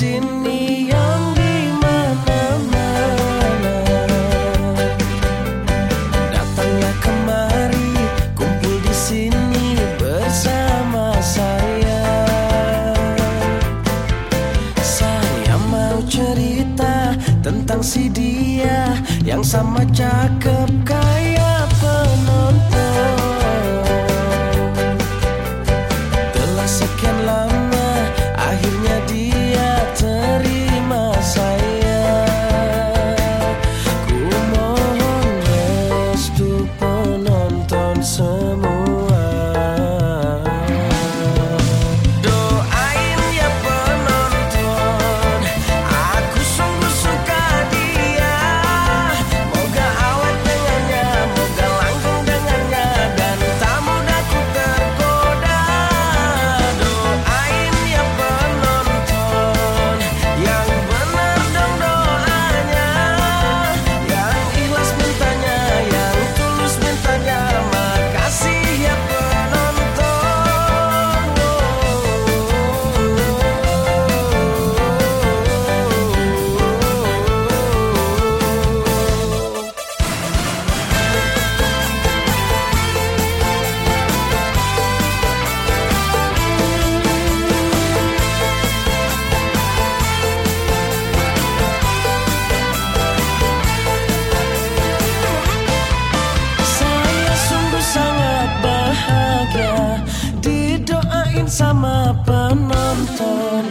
sini yang di mana-mana. Datanglah kemari kumpul di sini bersama saya. Saya mau cerita tentang si dia yang sama cakep kayak penonton. Telah sekian lama sama penonton